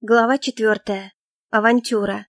Глава четвертая. Авантюра.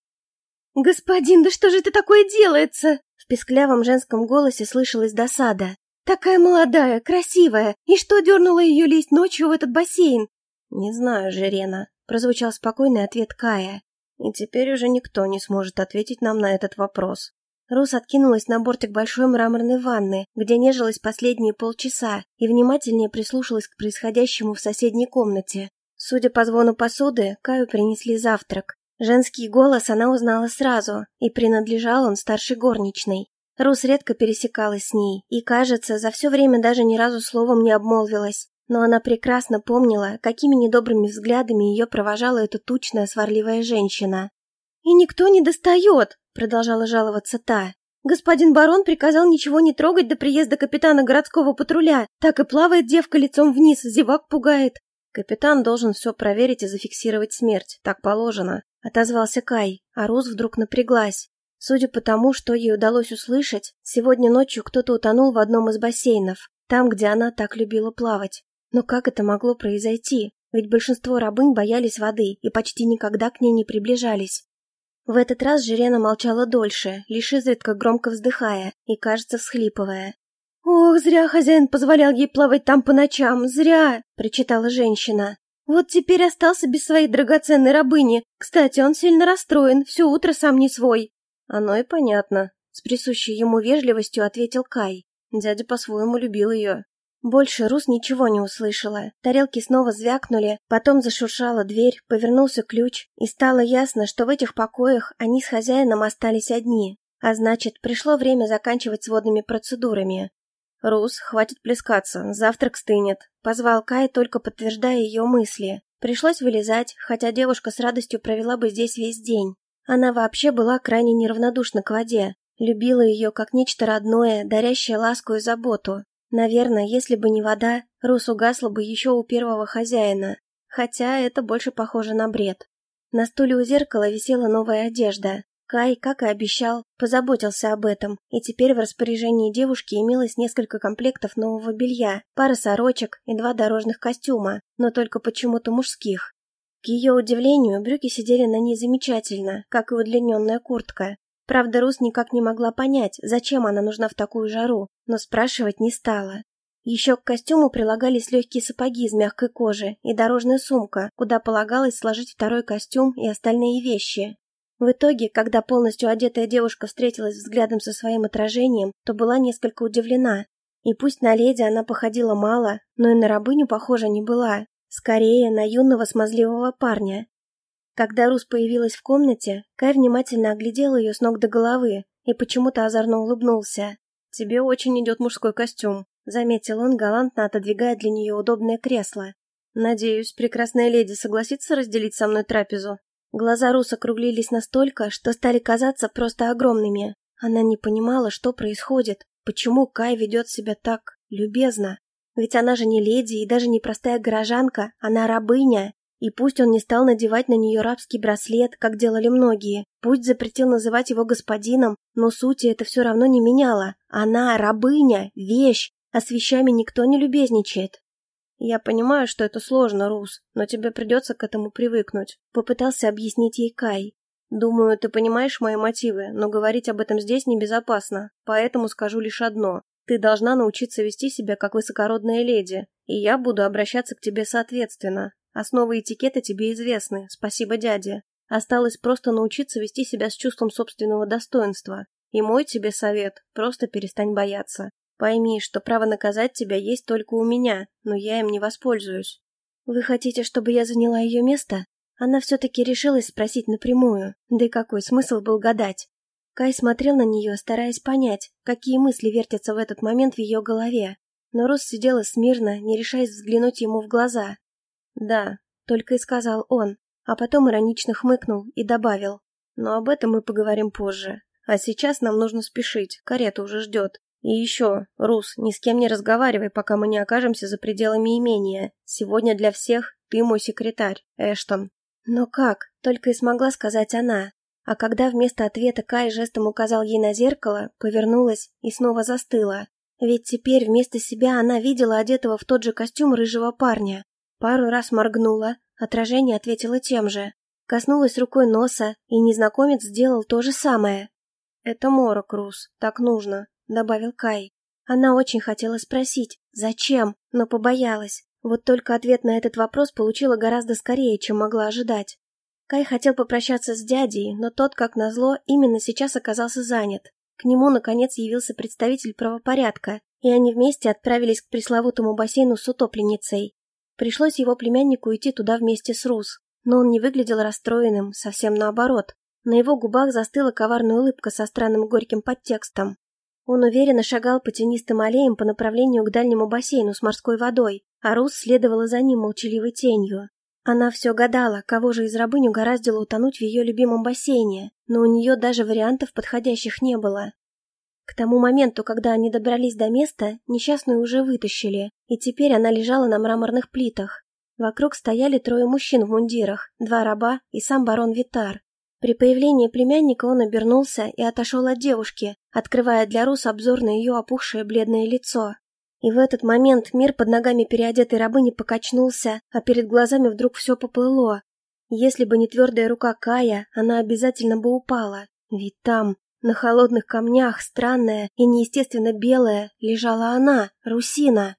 «Господин, да что же это такое делается?» В песклявом женском голосе слышалась досада. «Такая молодая, красивая, и что дернуло ее лезть ночью в этот бассейн?» «Не знаю, Жерена», — прозвучал спокойный ответ Кая. «И теперь уже никто не сможет ответить нам на этот вопрос». Рус откинулась на бортик большой мраморной ванны, где нежилась последние полчаса, и внимательнее прислушалась к происходящему в соседней комнате. Судя по звону посуды, Каю принесли завтрак. Женский голос она узнала сразу, и принадлежал он старшей горничной. Рус редко пересекалась с ней, и, кажется, за все время даже ни разу словом не обмолвилась. Но она прекрасно помнила, какими недобрыми взглядами ее провожала эта тучная сварливая женщина. «И никто не достает!» — продолжала жаловаться та. «Господин барон приказал ничего не трогать до приезда капитана городского патруля. Так и плавает девка лицом вниз, зевак пугает. «Капитан должен все проверить и зафиксировать смерть, так положено», — отозвался Кай, а Роз вдруг напряглась. Судя по тому, что ей удалось услышать, сегодня ночью кто-то утонул в одном из бассейнов, там, где она так любила плавать. Но как это могло произойти? Ведь большинство рабынь боялись воды и почти никогда к ней не приближались. В этот раз Жирена молчала дольше, лишь изредка громко вздыхая и, кажется, всхлипывая. «Ох, зря хозяин позволял ей плавать там по ночам, зря!» — причитала женщина. «Вот теперь остался без своей драгоценной рабыни. Кстати, он сильно расстроен, все утро сам не свой». «Оно и понятно», — с присущей ему вежливостью ответил Кай. Дядя по-своему любил ее. Больше Рус ничего не услышала. Тарелки снова звякнули, потом зашуршала дверь, повернулся ключ, и стало ясно, что в этих покоях они с хозяином остались одни. А значит, пришло время заканчивать с водными процедурами. «Рус, хватит плескаться, завтрак стынет», — позвал Кай, только подтверждая ее мысли. Пришлось вылезать, хотя девушка с радостью провела бы здесь весь день. Она вообще была крайне неравнодушна к воде, любила ее как нечто родное, дарящее ласку и заботу. Наверное, если бы не вода, Рус угасла бы еще у первого хозяина, хотя это больше похоже на бред. На стуле у зеркала висела новая одежда, Кай, как и обещал, позаботился об этом, и теперь в распоряжении девушки имелось несколько комплектов нового белья, пара сорочек и два дорожных костюма, но только почему-то мужских. К ее удивлению, брюки сидели на ней замечательно, как и удлиненная куртка. Правда, Рус никак не могла понять, зачем она нужна в такую жару, но спрашивать не стала. Еще к костюму прилагались легкие сапоги из мягкой кожи и дорожная сумка, куда полагалось сложить второй костюм и остальные вещи. В итоге, когда полностью одетая девушка встретилась взглядом со своим отражением, то была несколько удивлена. И пусть на леди она походила мало, но и на рабыню похожа не была. Скорее, на юного смазливого парня. Когда Рус появилась в комнате, Кай внимательно оглядел ее с ног до головы и почему-то озорно улыбнулся. «Тебе очень идет мужской костюм», — заметил он, галантно отодвигая для нее удобное кресло. «Надеюсь, прекрасная леди согласится разделить со мной трапезу?» Глаза Рус округлились настолько, что стали казаться просто огромными. Она не понимала, что происходит, почему Кай ведет себя так любезно. Ведь она же не леди и даже не простая горожанка, она рабыня. И пусть он не стал надевать на нее рабский браслет, как делали многие, пусть запретил называть его господином, но сути это все равно не меняло. Она рабыня, вещь, а с вещами никто не любезничает. «Я понимаю, что это сложно, Рус, но тебе придется к этому привыкнуть», — попытался объяснить ей Кай. «Думаю, ты понимаешь мои мотивы, но говорить об этом здесь небезопасно, поэтому скажу лишь одно. Ты должна научиться вести себя как высокородная леди, и я буду обращаться к тебе соответственно. Основы этикета тебе известны, спасибо дяде. Осталось просто научиться вести себя с чувством собственного достоинства. И мой тебе совет – просто перестань бояться. Пойми, что право наказать тебя есть только у меня, но я им не воспользуюсь. Вы хотите, чтобы я заняла ее место? Она все-таки решилась спросить напрямую. Да и какой смысл был гадать? Кай смотрел на нее, стараясь понять, какие мысли вертятся в этот момент в ее голове. Но Рос сидела смирно, не решаясь взглянуть ему в глаза. «Да», — только и сказал он, а потом иронично хмыкнул и добавил. «Но об этом мы поговорим позже. А сейчас нам нужно спешить, карета уже ждет. И еще, Рус, ни с кем не разговаривай, пока мы не окажемся за пределами имения. Сегодня для всех ты мой секретарь, Эштон. Но как? Только и смогла сказать она. А когда вместо ответа Кай жестом указал ей на зеркало, повернулась и снова застыла. Ведь теперь вместо себя она видела одетого в тот же костюм рыжего парня. Пару раз моргнула, отражение ответило тем же. Коснулась рукой носа, и незнакомец сделал то же самое. «Это морок, Рус, так нужно», — добавил Кай. Она очень хотела спросить, зачем, но побоялась. Вот только ответ на этот вопрос получила гораздо скорее, чем могла ожидать. Кай хотел попрощаться с дядей, но тот, как назло, именно сейчас оказался занят. К нему, наконец, явился представитель правопорядка, и они вместе отправились к пресловутому бассейну с утопленницей. Пришлось его племяннику идти туда вместе с Рус, но он не выглядел расстроенным, совсем наоборот. На его губах застыла коварная улыбка со странным горьким подтекстом. Он уверенно шагал по тенистым аллеям по направлению к дальнему бассейну с морской водой, а Рус следовала за ним молчаливой тенью. Она все гадала, кого же из рабынь угораздило утонуть в ее любимом бассейне, но у нее даже вариантов подходящих не было. К тому моменту, когда они добрались до места, несчастную уже вытащили, и теперь она лежала на мраморных плитах. Вокруг стояли трое мужчин в мундирах, два раба и сам барон Витар. При появлении племянника он обернулся и отошел от девушки, открывая для Рус обзор на ее опухшее бледное лицо. И в этот момент мир под ногами переодетой рабыни покачнулся, а перед глазами вдруг все поплыло. Если бы не твердая рука Кая, она обязательно бы упала. Ведь там, на холодных камнях, странная и неестественно белая, лежала она, Русина.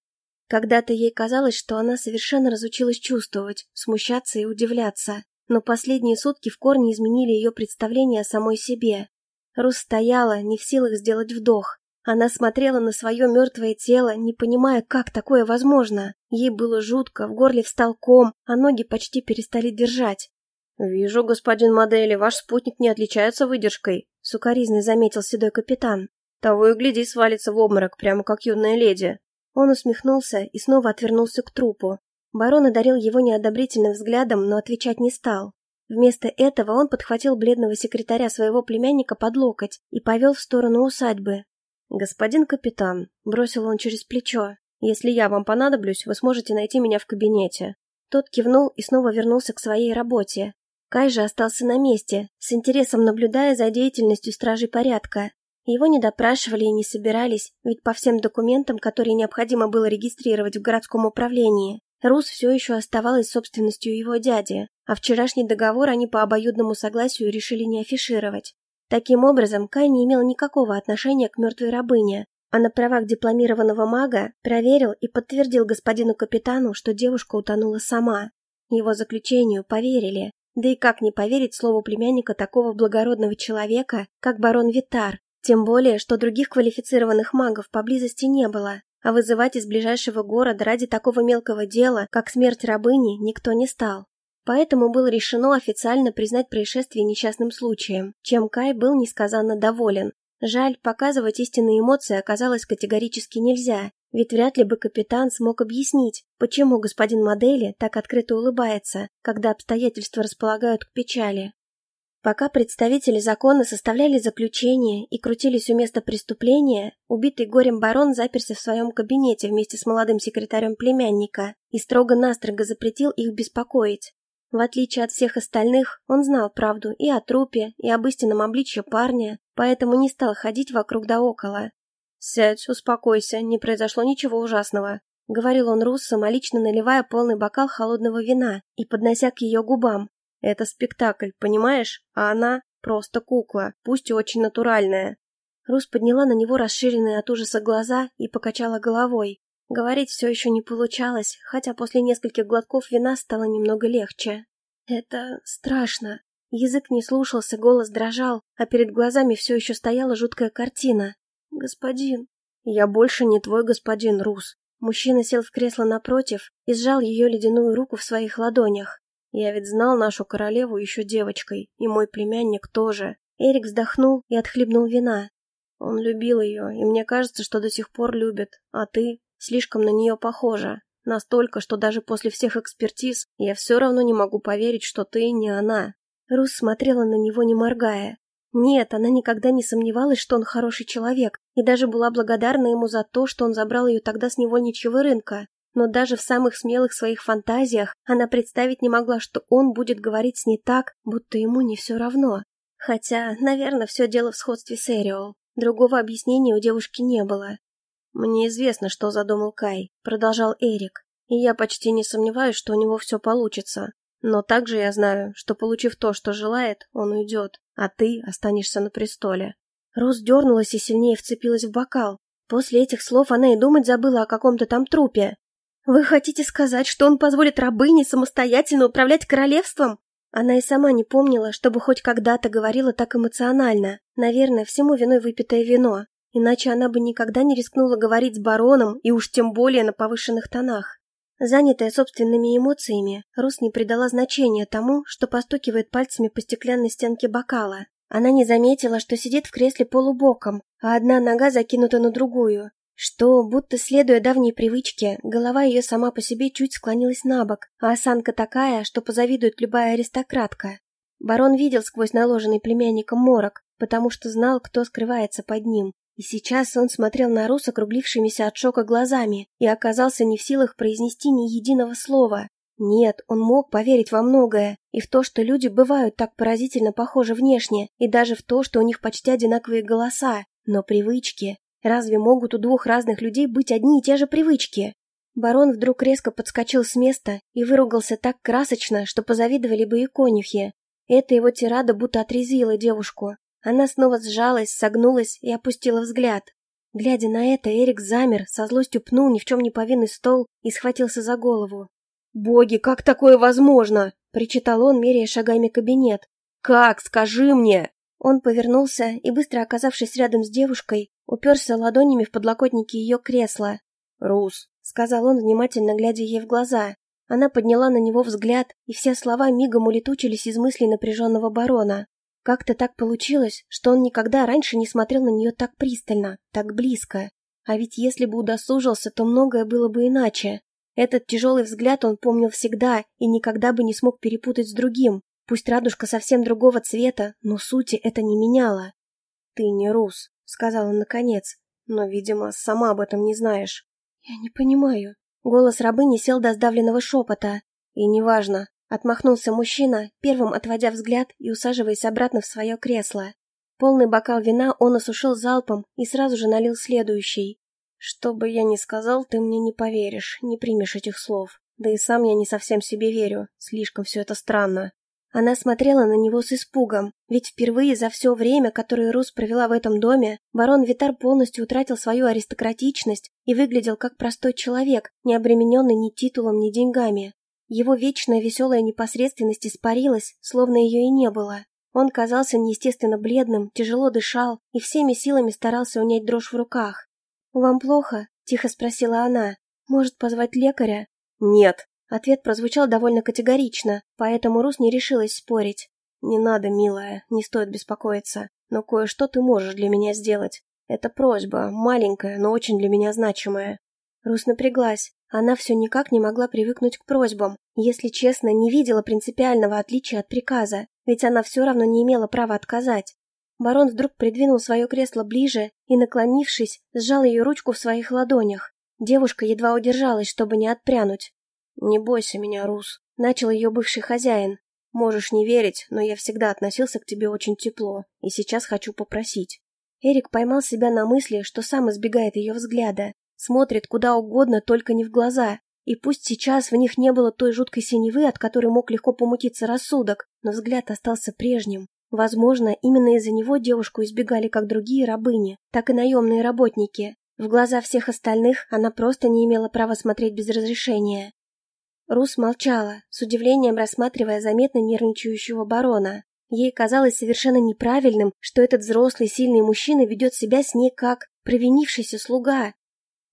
Когда-то ей казалось, что она совершенно разучилась чувствовать, смущаться и удивляться но последние сутки в корне изменили ее представление о самой себе. Рус стояла, не в силах сделать вдох. Она смотрела на свое мертвое тело, не понимая, как такое возможно. Ей было жутко, в горле встал ком, а ноги почти перестали держать. «Вижу, господин Модели, ваш спутник не отличается выдержкой», — сукоризный заметил седой капитан. «Того и гляди, свалится в обморок, прямо как юная леди». Он усмехнулся и снова отвернулся к трупу. Барон одарил его неодобрительным взглядом, но отвечать не стал. Вместо этого он подхватил бледного секретаря своего племянника под локоть и повел в сторону усадьбы. «Господин капитан», — бросил он через плечо, — «если я вам понадоблюсь, вы сможете найти меня в кабинете». Тот кивнул и снова вернулся к своей работе. Кай же остался на месте, с интересом наблюдая за деятельностью стражей порядка. Его не допрашивали и не собирались, ведь по всем документам, которые необходимо было регистрировать в городском управлении, Рус все еще оставалась собственностью его дяди, а вчерашний договор они по обоюдному согласию решили не афишировать. Таким образом, Кай не имел никакого отношения к мертвой рабыне, а на правах дипломированного мага проверил и подтвердил господину капитану, что девушка утонула сама. Его заключению поверили. Да и как не поверить слову племянника такого благородного человека, как барон Витар, тем более, что других квалифицированных магов поблизости не было. А вызывать из ближайшего города ради такого мелкого дела, как смерть рабыни, никто не стал. Поэтому было решено официально признать происшествие несчастным случаем, чем Кай был несказанно доволен. Жаль, показывать истинные эмоции оказалось категорически нельзя, ведь вряд ли бы капитан смог объяснить, почему господин Модели так открыто улыбается, когда обстоятельства располагают к печали. Пока представители закона составляли заключение и крутились у места преступления, убитый горем барон заперся в своем кабинете вместе с молодым секретарем племянника и строго-настрого запретил их беспокоить. В отличие от всех остальных, он знал правду и о трупе, и об истинном обличье парня, поэтому не стал ходить вокруг да около. «Сядь, успокойся, не произошло ничего ужасного», — говорил он Руссо, самолично наливая полный бокал холодного вина и поднося к ее губам, это спектакль, понимаешь? А она просто кукла, пусть и очень натуральная. Рус подняла на него расширенные от ужаса глаза и покачала головой. Говорить все еще не получалось, хотя после нескольких глотков вина стало немного легче. Это страшно. Язык не слушался, голос дрожал, а перед глазами все еще стояла жуткая картина. «Господин...» «Я больше не твой господин, Рус». Мужчина сел в кресло напротив и сжал ее ледяную руку в своих ладонях. Я ведь знал нашу королеву еще девочкой, и мой племянник тоже. Эрик вздохнул и отхлебнул вина. Он любил ее, и мне кажется, что до сих пор любит, а ты слишком на нее похожа. Настолько, что даже после всех экспертиз я все равно не могу поверить, что ты не она. Рус смотрела на него, не моргая. Нет, она никогда не сомневалась, что он хороший человек, и даже была благодарна ему за то, что он забрал ее тогда с невольничьего рынка но даже в самых смелых своих фантазиях она представить не могла, что он будет говорить с ней так, будто ему не все равно. Хотя, наверное, все дело в сходстве с Эриол. Другого объяснения у девушки не было. «Мне известно, что задумал Кай», — продолжал Эрик, «и я почти не сомневаюсь, что у него все получится. Но также я знаю, что, получив то, что желает, он уйдет, а ты останешься на престоле». Рус дернулась и сильнее вцепилась в бокал. После этих слов она и думать забыла о каком-то там трупе. «Вы хотите сказать, что он позволит рабыне самостоятельно управлять королевством?» Она и сама не помнила, чтобы хоть когда-то говорила так эмоционально. Наверное, всему виной выпитое вино. Иначе она бы никогда не рискнула говорить с бароном, и уж тем более на повышенных тонах. Занятая собственными эмоциями, Рус не придала значения тому, что постукивает пальцами по стеклянной стенке бокала. Она не заметила, что сидит в кресле полубоком, а одна нога закинута на другую, что, будто следуя давней привычке, голова ее сама по себе чуть склонилась на бок, а осанка такая, что позавидует любая аристократка. Барон видел сквозь наложенный племянником морок, потому что знал, кто скрывается под ним, и сейчас он смотрел на Рус округлившимися от шока глазами и оказался не в силах произнести ни единого слова. Нет, он мог поверить во многое, и в то, что люди бывают так поразительно похожи внешне, и даже в то, что у них почти одинаковые голоса, но привычки. Разве могут у двух разных людей быть одни и те же привычки? Барон вдруг резко подскочил с места и выругался так красочно, что позавидовали бы и конюхи. Эта его тирада будто отрезвила девушку. Она снова сжалась, согнулась и опустила взгляд. Глядя на это, Эрик замер, со злостью пнул ни в чем не повинный стол и схватился за голову. «Боги, как такое возможно?» — причитал он, меряя шагами кабинет. «Как? Скажи мне!» Он повернулся и, быстро оказавшись рядом с девушкой, уперся ладонями в подлокотники ее кресла. «Рус», — сказал он, внимательно глядя ей в глаза. Она подняла на него взгляд, и все слова мигом улетучились из мыслей напряженного барона. Как-то так получилось, что он никогда раньше не смотрел на нее так пристально, так близко. А ведь если бы удосужился, то многое было бы иначе. Этот тяжелый взгляд он помнил всегда и никогда бы не смог перепутать с другим. Пусть радужка совсем другого цвета, но сути это не меняло. «Ты не рус», — сказал он наконец, — «но, видимо, сама об этом не знаешь». «Я не понимаю». Голос рабыни сел до сдавленного шепота. «И неважно, Отмахнулся мужчина, первым отводя взгляд и усаживаясь обратно в свое кресло. Полный бокал вина он осушил залпом и сразу же налил следующий. «Что бы я ни сказал, ты мне не поверишь, не примешь этих слов. Да и сам я не совсем себе верю, слишком все это странно». Она смотрела на него с испугом, ведь впервые за все время, которое Рус провела в этом доме, барон Витар полностью утратил свою аристократичность и выглядел как простой человек, не обремененный ни титулом, ни деньгами. Его вечная веселая непосредственность испарилась, словно ее и не было. Он казался неестественно бледным, тяжело дышал и всеми силами старался унять дрожь в руках. «Вам плохо?» – тихо спросила она. «Может, позвать лекаря?» «Нет». Ответ прозвучал довольно категорично, поэтому Рус не решилась спорить. «Не надо, милая, не стоит беспокоиться. Но кое-что ты можешь для меня сделать. Это просьба, маленькая, но очень для меня значимая». Рус напряглась. Она все никак не могла привыкнуть к просьбам. Если честно, не видела принципиального отличия от приказа, ведь она все равно не имела права отказать. Барон вдруг придвинул свое кресло ближе и, наклонившись, сжал ее ручку в своих ладонях. Девушка едва удержалась, чтобы не отпрянуть. «Не бойся меня, Рус», — начал ее бывший хозяин. «Можешь не верить, но я всегда относился к тебе очень тепло, и сейчас хочу попросить». Эрик поймал себя на мысли, что сам избегает ее взгляда, Смотрит куда угодно, только не в глаза. И пусть сейчас в них не было той жуткой синевы, от которой мог легко помутиться рассудок, но взгляд остался прежним. Возможно, именно из-за него девушку избегали как другие рабыни, так и наемные работники. В глаза всех остальных она просто не имела права смотреть без разрешения. Рус молчала, с удивлением рассматривая заметно нервничающего барона. Ей казалось совершенно неправильным, что этот взрослый сильный мужчина ведет себя с ней как провинившийся слуга,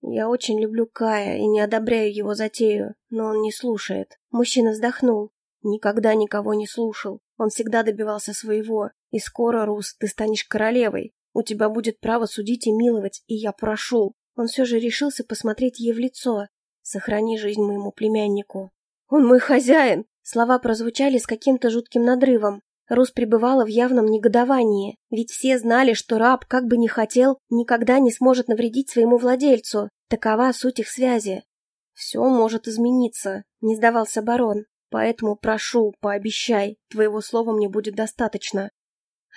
я очень люблю Кая и не одобряю его затею, но он не слушает. Мужчина вздохнул. Никогда никого не слушал. Он всегда добивался своего. И скоро, Рус, ты станешь королевой. У тебя будет право судить и миловать, и я прошу. Он все же решился посмотреть ей в лицо. Сохрани жизнь моему племяннику. Он мой хозяин! Слова прозвучали с каким-то жутким надрывом. Рус пребывала в явном негодовании, ведь все знали, что раб, как бы ни хотел, никогда не сможет навредить своему владельцу. Такова суть их связи. «Все может измениться», — не сдавался барон. «Поэтому прошу, пообещай, твоего слова мне будет достаточно».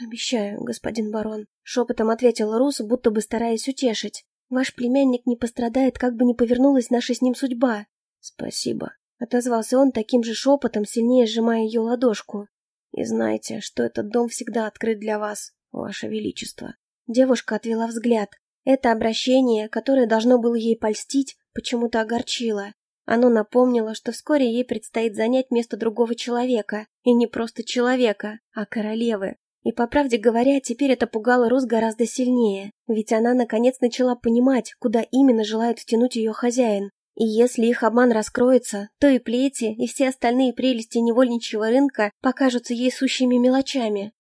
«Обещаю, господин барон», — шепотом ответил Рус, будто бы стараясь утешить. «Ваш племянник не пострадает, как бы ни повернулась наша с ним судьба». «Спасибо», отозвался он таким же шепотом, сильнее сжимая ее ладошку. «И знайте, что этот дом всегда открыт для вас, ваше величество». Девушка отвела взгляд. Это обращение, которое должно было ей польстить, почему-то огорчило. Оно напомнило, что вскоре ей предстоит занять место другого человека, и не просто человека, а королевы. И, по правде говоря, теперь это пугало Рус гораздо сильнее, ведь она наконец начала понимать, куда именно желает втянуть ее хозяин. И если их обман раскроется, то и плети, и все остальные прелести невольничьего рынка покажутся ей сущими мелочами.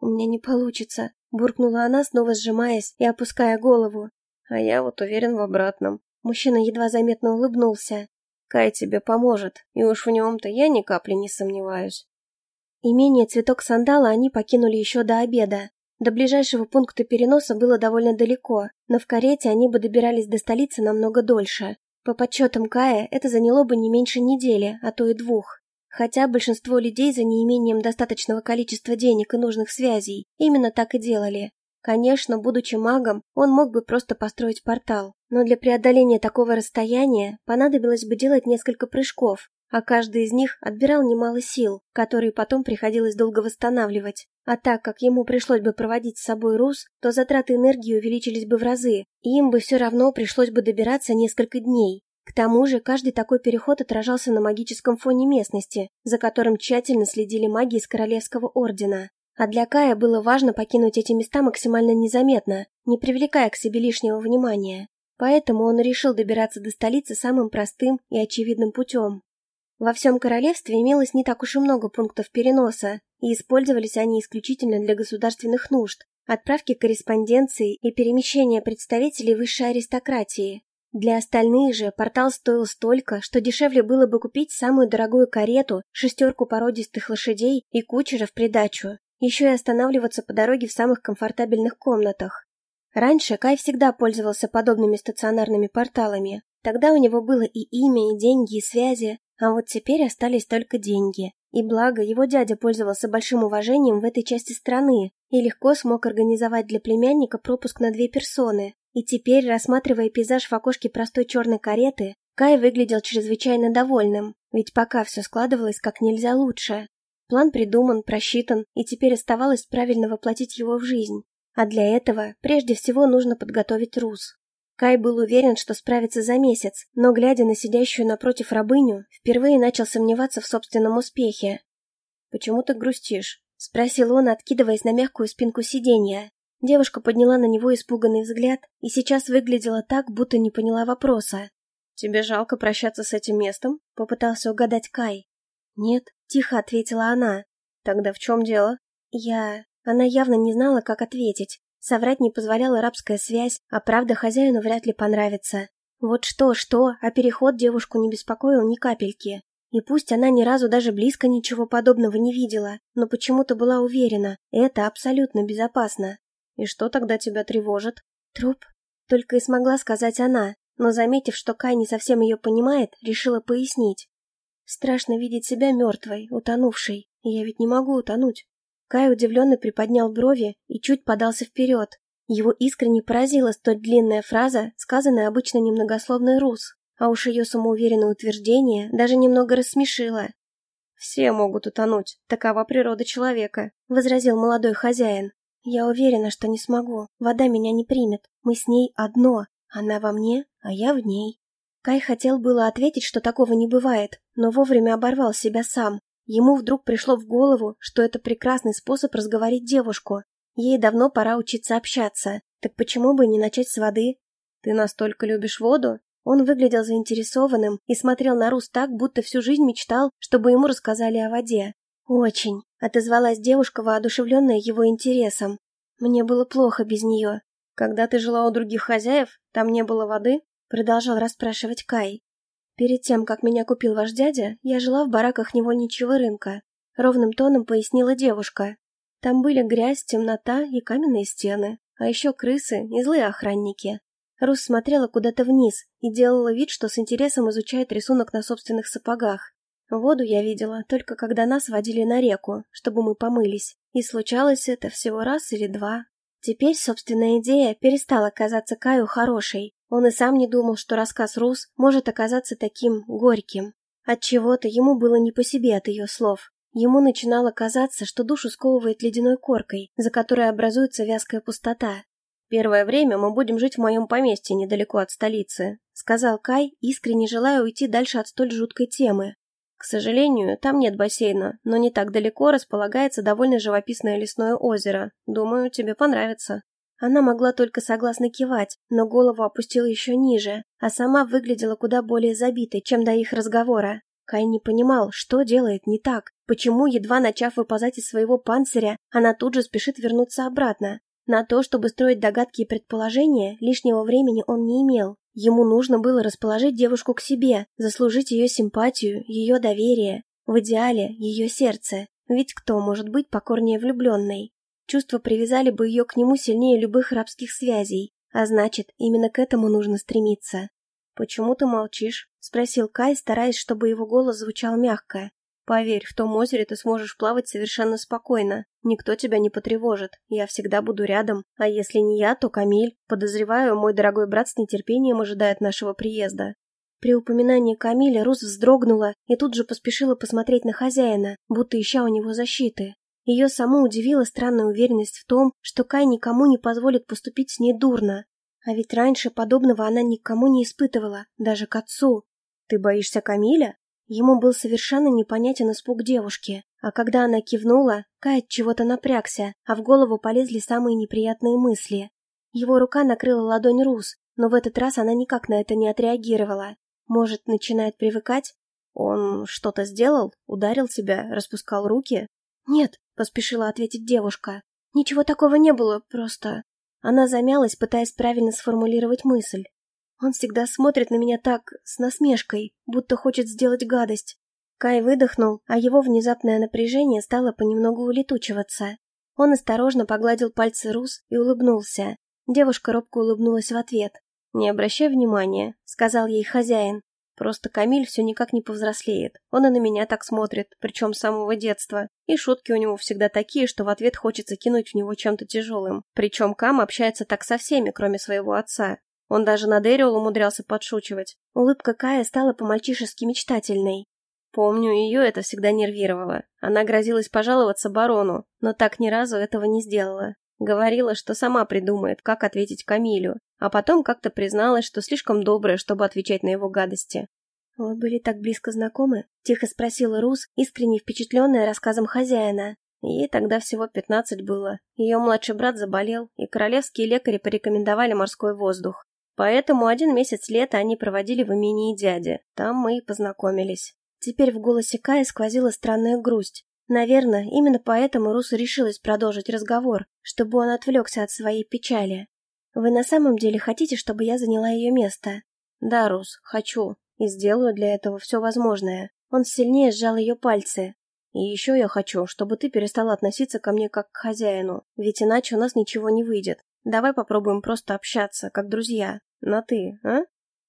«У меня не получится», — буркнула она, снова сжимаясь и опуская голову. «А я вот уверен в обратном». Мужчина едва заметно улыбнулся. «Кай тебе поможет, и уж в нем-то я ни капли не сомневаюсь». Имение «Цветок сандала» они покинули еще до обеда. До ближайшего пункта переноса было довольно далеко, но в карете они бы добирались до столицы намного дольше. По подсчетам Кая, это заняло бы не меньше недели, а то и двух. Хотя большинство людей за неимением достаточного количества денег и нужных связей именно так и делали. Конечно, будучи магом, он мог бы просто построить портал, но для преодоления такого расстояния понадобилось бы делать несколько прыжков, а каждый из них отбирал немало сил, которые потом приходилось долго восстанавливать. А так как ему пришлось бы проводить с собой Рус, то затраты энергии увеличились бы в разы, и им бы все равно пришлось бы добираться несколько дней. К тому же каждый такой переход отражался на магическом фоне местности, за которым тщательно следили маги из Королевского Ордена. А для Кая было важно покинуть эти места максимально незаметно, не привлекая к себе лишнего внимания. Поэтому он решил добираться до столицы самым простым и очевидным путем. Во всем королевстве имелось не так уж и много пунктов переноса, и использовались они исключительно для государственных нужд, отправки корреспонденции и перемещения представителей высшей аристократии. Для остальных же портал стоил столько, что дешевле было бы купить самую дорогую карету, шестерку породистых лошадей и кучера в придачу, еще и останавливаться по дороге в самых комфортабельных комнатах. Раньше Кай всегда пользовался подобными стационарными порталами. Тогда у него было и имя, и деньги, и связи, а вот теперь остались только деньги. И благо, его дядя пользовался большим уважением в этой части страны и легко смог организовать для племянника пропуск на две персоны. И теперь, рассматривая пейзаж в окошке простой черной кареты, Кай выглядел чрезвычайно довольным, ведь пока все складывалось как нельзя лучше. План придуман, просчитан, и теперь оставалось правильно воплотить его в жизнь. А для этого прежде всего нужно подготовить Рус. Кай был уверен, что справится за месяц, но, глядя на сидящую напротив рабыню, впервые начал сомневаться в собственном успехе. «Почему ты грустишь?» — спросил он, откидываясь на мягкую спинку сиденья. Девушка подняла на него испуганный взгляд и сейчас выглядела так, будто не поняла вопроса. «Тебе жалко прощаться с этим местом?» — попытался угадать Кай. «Нет», — тихо ответила она. «Тогда в чем дело?» «Я...» Она явно не знала, как ответить. Соврать не позволяла рабская связь, а правда хозяину вряд ли понравится. Вот что-что, а переход девушку не беспокоил ни капельки. И пусть она ни разу даже близко ничего подобного не видела, но почему-то была уверена, это абсолютно безопасно. И что тогда тебя тревожит? Труп. Только и смогла сказать она, но, заметив, что Кай не совсем ее понимает, решила пояснить. Страшно видеть себя мертвой, утонувшей, я ведь не могу утонуть. Кай удивленно приподнял брови и чуть подался вперед. Его искренне поразила столь длинная фраза, сказанная обычно немногословный рус, а уж ее самоуверенное утверждение даже немного рассмешило. «Все могут утонуть, такова природа человека», — возразил молодой хозяин. «Я уверена, что не смогу. Вода меня не примет. Мы с ней одно. Она во мне, а я в ней». Кай хотел было ответить, что такого не бывает, но вовремя оборвал себя сам. Ему вдруг пришло в голову, что это прекрасный способ разговорить девушку. Ей давно пора учиться общаться. Так почему бы не начать с воды? Ты настолько любишь воду? Он выглядел заинтересованным и смотрел на Рус так, будто всю жизнь мечтал, чтобы ему рассказали о воде. «Очень», — отозвалась девушка, воодушевленная его интересом. «Мне было плохо без нее». «Когда ты жила у других хозяев, там не было воды?» — продолжал расспрашивать Кай. Перед тем, как меня купил ваш дядя, я жила в бараках невольничьего рынка. Ровным тоном пояснила девушка. Там были грязь, темнота и каменные стены, а еще крысы и злые охранники. Рус смотрела куда-то вниз и делала вид, что с интересом изучает рисунок на собственных сапогах. Воду я видела только когда нас водили на реку, чтобы мы помылись. И случалось это всего раз или два. Теперь собственная идея перестала казаться Каю хорошей, он и сам не думал, что рассказ Рус может оказаться таким горьким. От чего то ему было не по себе от ее слов. Ему начинало казаться, что душу сковывает ледяной коркой, за которой образуется вязкая пустота. «Первое время мы будем жить в моем поместье недалеко от столицы», сказал Кай, искренне желая уйти дальше от столь жуткой темы. К сожалению, там нет бассейна, но не так далеко располагается довольно живописное лесное озеро. Думаю, тебе понравится. Она могла только согласно кивать, но голову опустила еще ниже, а сама выглядела куда более забитой, чем до их разговора. Кай не понимал, что делает не так, почему, едва начав выползать из своего панциря, она тут же спешит вернуться обратно. На то, чтобы строить догадки и предположения, лишнего времени он не имел. Ему нужно было расположить девушку к себе, заслужить ее симпатию, ее доверие, в идеале ее сердце. Ведь кто может быть покорнее влюбленной? Чувства привязали бы ее к нему сильнее любых рабских связей, а значит, именно к этому нужно стремиться. «Почему ты молчишь?» — спросил Кай, стараясь, чтобы его голос звучал мягко. «Поверь, в том озере ты сможешь плавать совершенно спокойно. Никто тебя не потревожит. Я всегда буду рядом. А если не я, то Камиль. Подозреваю, мой дорогой брат с нетерпением ожидает нашего приезда». При упоминании Камиля Рус вздрогнула и тут же поспешила посмотреть на хозяина, будто ища у него защиты. Ее саму удивила странная уверенность в том, что Кай никому не позволит поступить с ней дурно. А ведь раньше подобного она никому не испытывала, даже к отцу. «Ты боишься Камиля?» Ему был совершенно непонятен испуг девушки, а когда она кивнула, Кай от чего-то напрягся, а в голову полезли самые неприятные мысли. Его рука накрыла ладонь Рус, но в этот раз она никак на это не отреагировала. Может, начинает привыкать? Он что-то сделал? Ударил тебя? Распускал руки? Нет, поспешила ответить девушка. Ничего такого не было, просто... Она замялась, пытаясь правильно сформулировать мысль. Он всегда смотрит на меня так, с насмешкой, будто хочет сделать гадость. Кай выдохнул, а его внезапное напряжение стало понемногу улетучиваться. Он осторожно погладил пальцы Рус и улыбнулся. Девушка робко улыбнулась в ответ. «Не обращай внимания», — сказал ей хозяин. Просто Камиль все никак не повзрослеет. Он и на меня так смотрит, причем с самого детства. И шутки у него всегда такие, что в ответ хочется кинуть в него чем-то тяжелым. Причем Кам общается так со всеми, кроме своего отца. Он даже на Дэриол умудрялся подшучивать. Улыбка Кая стала по-мальчишески мечтательной. Помню, ее это всегда нервировало. Она грозилась пожаловаться барону, но так ни разу этого не сделала. Говорила, что сама придумает, как ответить Камилю, а потом как-то призналась, что слишком добрая, чтобы отвечать на его гадости. «Вы были так близко знакомы?» – тихо спросила Рус, искренне впечатленная рассказом хозяина. Ей тогда всего пятнадцать было. Ее младший брат заболел, и королевские лекари порекомендовали морской воздух. Поэтому один месяц лета они проводили в имении дяди. Там мы и познакомились. Теперь в голосе Кая сквозила странная грусть. Наверное, именно поэтому Рус решилась продолжить разговор, чтобы он отвлекся от своей печали. «Вы на самом деле хотите, чтобы я заняла ее место?» «Да, Рус, хочу. И сделаю для этого все возможное». Он сильнее сжал ее пальцы. «И еще я хочу, чтобы ты перестала относиться ко мне как к хозяину, ведь иначе у нас ничего не выйдет. Давай попробуем просто общаться, как друзья. На «ты», а?»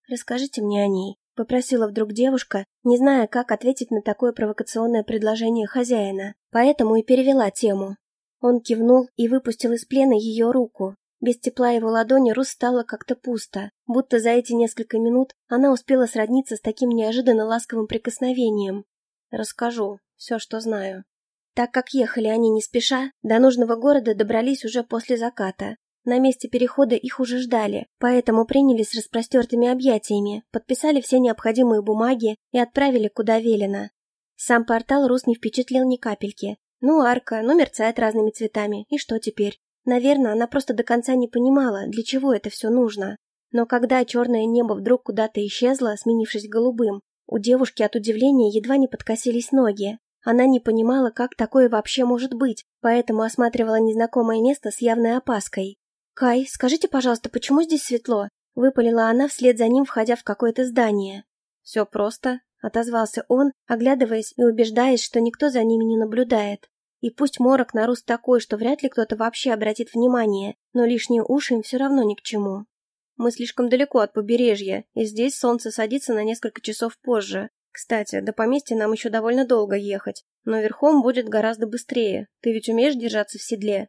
«Расскажите мне о ней», — попросила вдруг девушка, не зная, как ответить на такое провокационное предложение хозяина, поэтому и перевела тему. Он кивнул и выпустил из плена ее руку. Без тепла его ладони Рус стало как-то пусто, будто за эти несколько минут она успела сродниться с таким неожиданно ласковым прикосновением. «Расскажу все, что знаю». Так как ехали они не спеша, до нужного города добрались уже после заката. На месте перехода их уже ждали, поэтому принялись распростертыми объятиями, подписали все необходимые бумаги и отправили куда велено. Сам портал Рус не впечатлил ни капельки. Ну, арка, ну, мерцает разными цветами, и что теперь? Наверное, она просто до конца не понимала, для чего это все нужно. Но когда черное небо вдруг куда-то исчезло, сменившись голубым, у девушки от удивления едва не подкосились ноги. Она не понимала, как такое вообще может быть, поэтому осматривала незнакомое место с явной опаской. «Кай, скажите, пожалуйста, почему здесь светло?» Выпалила она вслед за ним, входя в какое-то здание. «Все просто», — отозвался он, оглядываясь и убеждаясь, что никто за ними не наблюдает. И пусть морок нарус такой, что вряд ли кто-то вообще обратит внимание, но лишние уши им все равно ни к чему. Мы слишком далеко от побережья, и здесь солнце садится на несколько часов позже. Кстати, до поместья нам еще довольно долго ехать, но верхом будет гораздо быстрее. Ты ведь умеешь держаться в седле?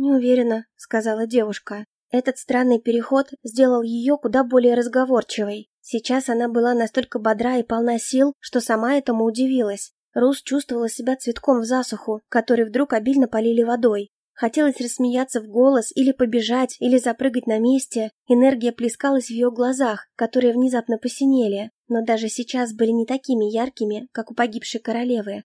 Не уверена, сказала девушка. Этот странный переход сделал ее куда более разговорчивой. Сейчас она была настолько бодра и полна сил, что сама этому удивилась. Рус чувствовала себя цветком в засуху, который вдруг обильно полили водой. Хотелось рассмеяться в голос, или побежать, или запрыгать на месте. Энергия плескалась в ее глазах, которые внезапно посинели, но даже сейчас были не такими яркими, как у погибшей королевы.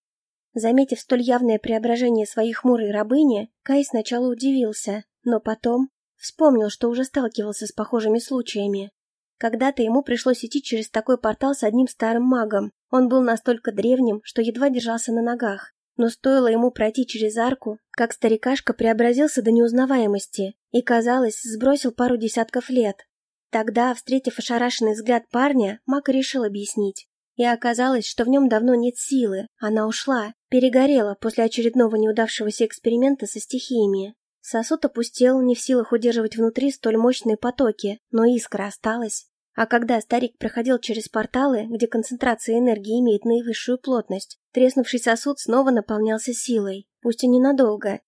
Заметив столь явное преображение своей хмурой рабыни, Кай сначала удивился, но потом вспомнил, что уже сталкивался с похожими случаями. Когда-то ему пришлось идти через такой портал с одним старым магом. Он был настолько древним, что едва держался на ногах. Но стоило ему пройти через арку, как старикашка преобразился до неузнаваемости и, казалось, сбросил пару десятков лет. Тогда, встретив ошарашенный взгляд парня, маг решил объяснить. И оказалось, что в нем давно нет силы, она ушла, перегорела после очередного неудавшегося эксперимента со стихиями. Сосуд опустел, не в силах удерживать внутри столь мощные потоки, но искра осталась. А когда старик проходил через порталы, где концентрация энергии имеет наивысшую плотность, треснувший сосуд снова наполнялся силой, пусть и ненадолго.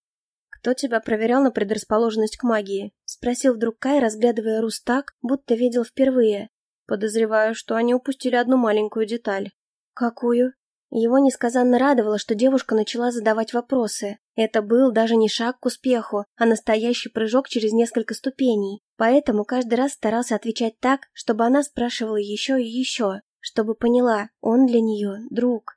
«Кто тебя проверял на предрасположенность к магии?» — спросил вдруг Кай, разглядывая Рус так, будто видел впервые. «Подозреваю, что они упустили одну маленькую деталь». «Какую?» Его несказанно радовало, что девушка начала задавать вопросы. Это был даже не шаг к успеху, а настоящий прыжок через несколько ступеней. Поэтому каждый раз старался отвечать так, чтобы она спрашивала еще и еще, чтобы поняла, он для нее друг.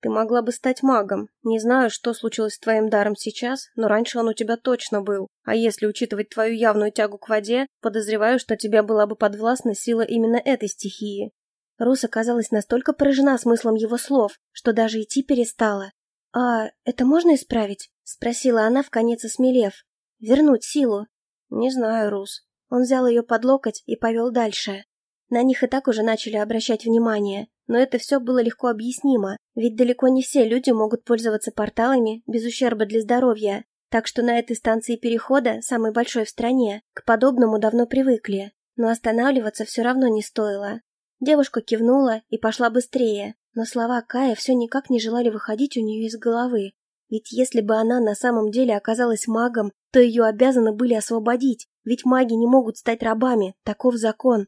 «Ты могла бы стать магом. Не знаю, что случилось с твоим даром сейчас, но раньше он у тебя точно был. А если учитывать твою явную тягу к воде, подозреваю, что тебе была бы подвластна сила именно этой стихии. Рус оказалась настолько поражена смыслом его слов, что даже идти перестала. «А это можно исправить?» — спросила она, вконец осмелев. «Вернуть силу?» «Не знаю, Рус». Он взял ее под локоть и повел дальше. На них и так уже начали обращать внимание, но это все было легко объяснимо, ведь далеко не все люди могут пользоваться порталами без ущерба для здоровья, так что на этой станции перехода, самой большой в стране, к подобному давно привыкли, но останавливаться все равно не стоило. Девушка кивнула и пошла быстрее, но слова Кая все никак не желали выходить у нее из головы. Ведь если бы она на самом деле оказалась магом, то ее обязаны были освободить, ведь маги не могут стать рабами, таков закон.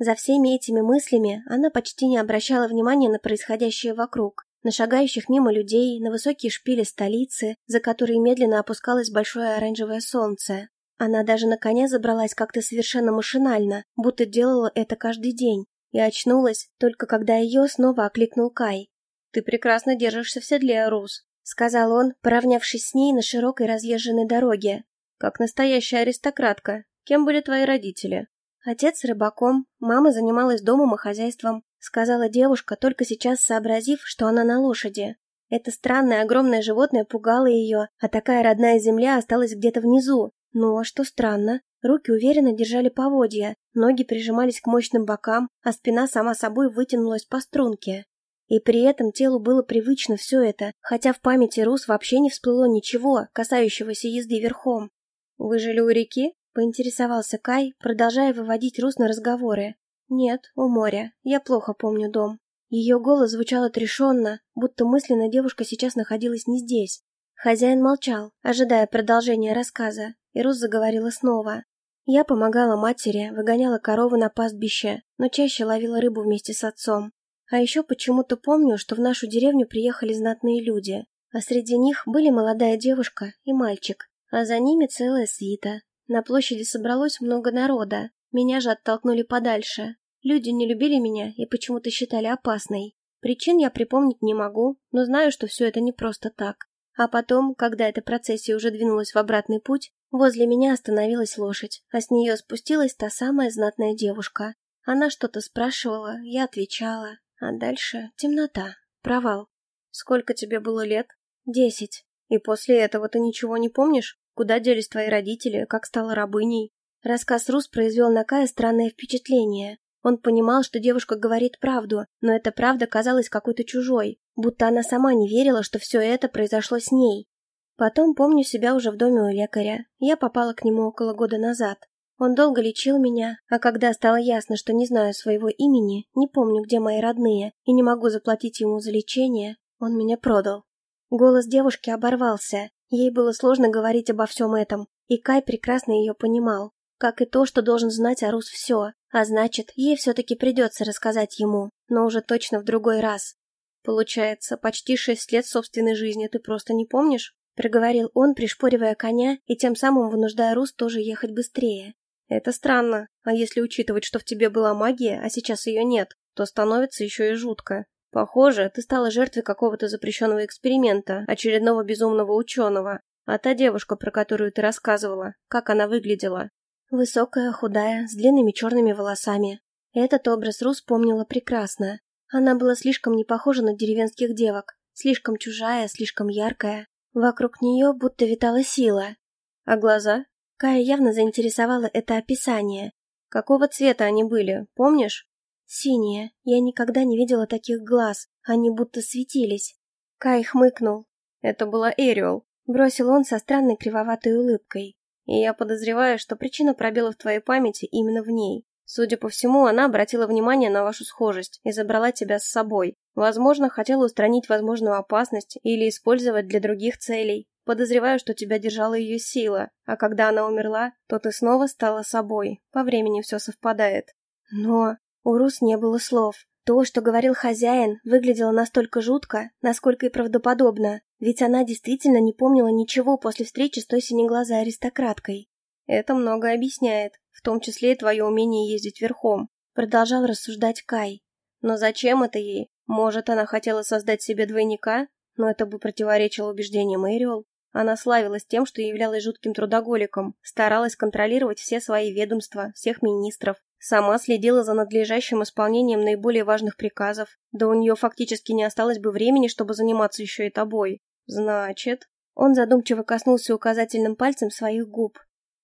За всеми этими мыслями она почти не обращала внимания на происходящее вокруг, на шагающих мимо людей, на высокие шпили столицы, за которые медленно опускалось большое оранжевое солнце. Она даже на коня забралась как-то совершенно машинально, будто делала это каждый день, и очнулась, только когда ее снова окликнул Кай. «Ты прекрасно держишься в седле, Рус», — сказал он, поравнявшись с ней на широкой разъезженной дороге. «Как настоящая аристократка. Кем были твои родители?» «Отец рыбаком, мама занималась домом и хозяйством», — сказала девушка, только сейчас сообразив, что она на лошади. Это странное огромное животное пугало ее, а такая родная земля осталась где-то внизу. Ну, а что странно, Руки уверенно держали поводья, ноги прижимались к мощным бокам, а спина сама собой вытянулась по струнке. И при этом телу было привычно все это, хотя в памяти Рус вообще не всплыло ничего, касающегося езды верхом. «Вы жили у реки?» — поинтересовался Кай, продолжая выводить Рус на разговоры. «Нет, у моря. Я плохо помню дом». Ее голос звучал отрешенно, будто мысленно девушка сейчас находилась не здесь. Хозяин молчал, ожидая продолжения рассказа, и Рус заговорила снова. Я помогала матери, выгоняла корову на пастбище, но чаще ловила рыбу вместе с отцом. А еще почему-то помню, что в нашу деревню приехали знатные люди, а среди них были молодая девушка и мальчик, а за ними целая свита. На площади собралось много народа, меня же оттолкнули подальше. Люди не любили меня и почему-то считали опасной. Причин я припомнить не могу, но знаю, что все это не просто так. А потом, когда эта процессия уже двинулась в обратный путь, Возле меня остановилась лошадь, а с нее спустилась та самая знатная девушка. Она что-то спрашивала, я отвечала, а дальше темнота, провал. Сколько тебе было лет? Десять. И после этого ты ничего не помнишь? Куда делись твои родители, как стала рабыней? Рассказ Рус произвел на Кая странное впечатление. Он понимал, что девушка говорит правду, но эта правда казалась какой-то чужой, будто она сама не верила, что все это произошло с ней. Потом помню себя уже в доме у лекаря. Я попала к нему около года назад. Он долго лечил меня, а когда стало ясно, что не знаю своего имени, не помню, где мои родные, и не могу заплатить ему за лечение, он меня продал. Голос девушки оборвался. Ей было сложно говорить обо всем этом, и Кай прекрасно ее понимал. Как и то, что должен знать Арус все. А значит, ей все-таки придется рассказать ему, но уже точно в другой раз. Получается, почти шесть лет собственной жизни ты просто не помнишь? Проговорил он, пришпоривая коня и тем самым вынуждая Рус тоже ехать быстрее. Это странно, а если учитывать, что в тебе была магия, а сейчас ее нет, то становится еще и жутко. Похоже, ты стала жертвой какого-то запрещенного эксперимента, очередного безумного ученого. А та девушка, про которую ты рассказывала, как она выглядела? Высокая, худая, с длинными черными волосами. Этот образ Рус помнила прекрасно. Она была слишком не похожа на деревенских девок, слишком чужая, слишком яркая. Вокруг нее будто витала сила. А глаза? Кая явно заинтересовала это описание. Какого цвета они были, помнишь? Синие. Я никогда не видела таких глаз. Они будто светились. Кай хмыкнул. Это была Эриол. Бросил он со странной кривоватой улыбкой. И я подозреваю, что причина пробела в твоей памяти именно в ней. Судя по всему, она обратила внимание на вашу схожесть и забрала тебя с собой. Возможно, хотела устранить возможную опасность или использовать для других целей. Подозреваю, что тебя держала ее сила, а когда она умерла, то ты снова стала собой. По времени все совпадает. Но у Рус не было слов. То, что говорил хозяин, выглядело настолько жутко, насколько и правдоподобно, ведь она действительно не помнила ничего после встречи с той синеглазой аристократкой. «Это многое объясняет, в том числе и твое умение ездить верхом», продолжал рассуждать Кай. «Но зачем это ей? Может, она хотела создать себе двойника? Но это бы противоречило убеждениям Эриол. Она славилась тем, что являлась жутким трудоголиком, старалась контролировать все свои ведомства, всех министров, Сама следила за надлежащим исполнением наиболее важных приказов, да у нее фактически не осталось бы времени, чтобы заниматься еще и тобой. Значит, он задумчиво коснулся указательным пальцем своих губ.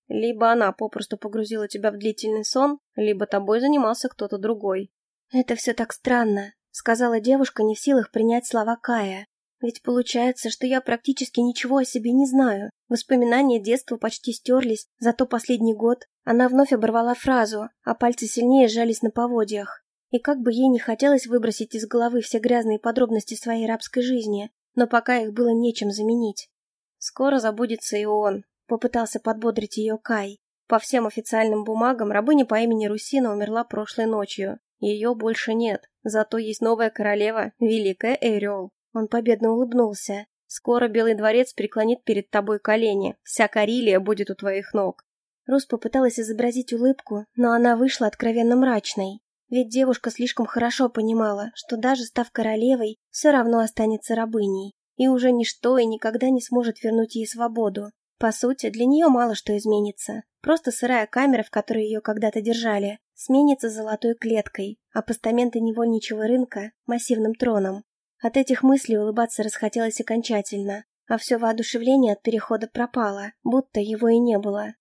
Либо она попросту погрузила тебя в длительный сон, либо тобой занимался кто-то другой. «Это все так странно», — сказала девушка, не в силах принять слова Кая. Ведь получается, что я практически ничего о себе не знаю. Воспоминания детства почти стерлись, зато последний год она вновь оборвала фразу, а пальцы сильнее сжались на поводьях. И как бы ей не хотелось выбросить из головы все грязные подробности своей рабской жизни, но пока их было нечем заменить. «Скоро забудется и он», — попытался подбодрить ее Кай. По всем официальным бумагам рабыня по имени Русина умерла прошлой ночью. Ее больше нет, зато есть новая королева, великая Эриол. Он победно улыбнулся. «Скоро Белый дворец преклонит перед тобой колени. Вся Карелия будет у твоих ног». Рус попыталась изобразить улыбку, но она вышла откровенно мрачной. Ведь девушка слишком хорошо понимала, что даже став королевой, все равно останется рабыней. И уже ничто и никогда не сможет вернуть ей свободу. По сути, для нее мало что изменится. Просто сырая камера, в которой ее когда-то держали, сменится золотой клеткой, а постаменты невольничего рынка – массивным троном. От этих мыслей улыбаться расхотелось окончательно, а все воодушевление от перехода пропало, будто его и не было.